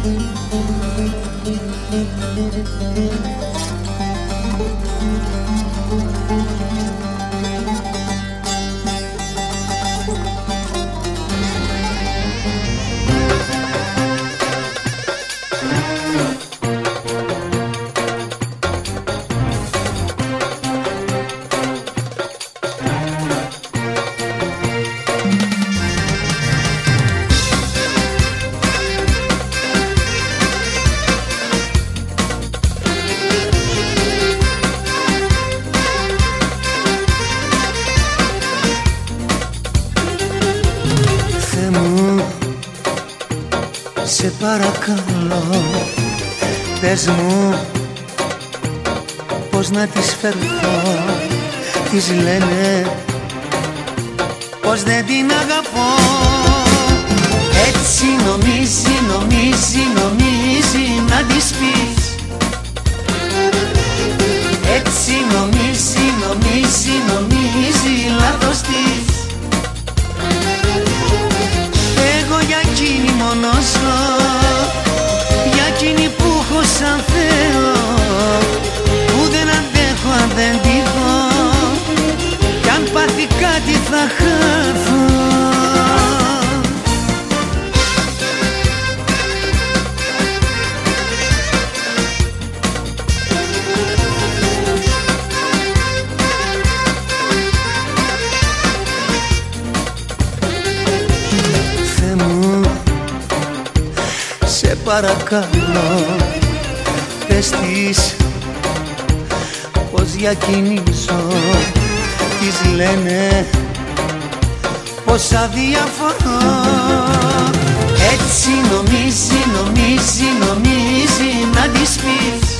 Thank you. Παρακαλώ. Πες μου πως να τις φερθώ. Τις λένε πως δεν την αγαπώ. Έτσι νομίζει, νομίζει, νομίζει πάθει κάτι θα χάθω Θεέ μου, σε παρακαλώ πες της πως για ζω Τις λένε πως αδιαφορώ Έτσι νομίζει, νομίζει, νομίζει να της πεις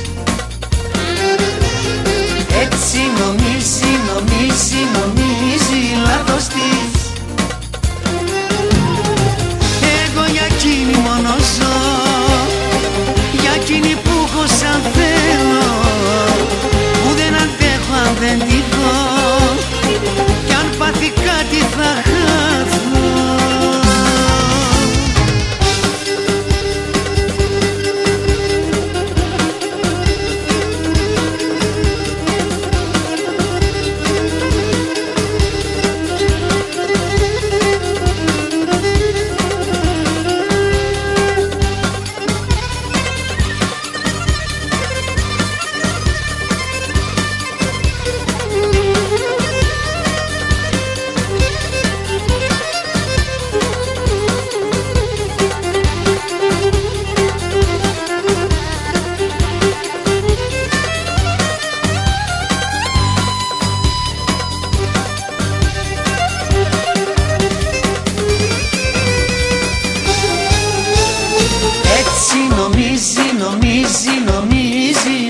Έτσι νομίζει, νομίζει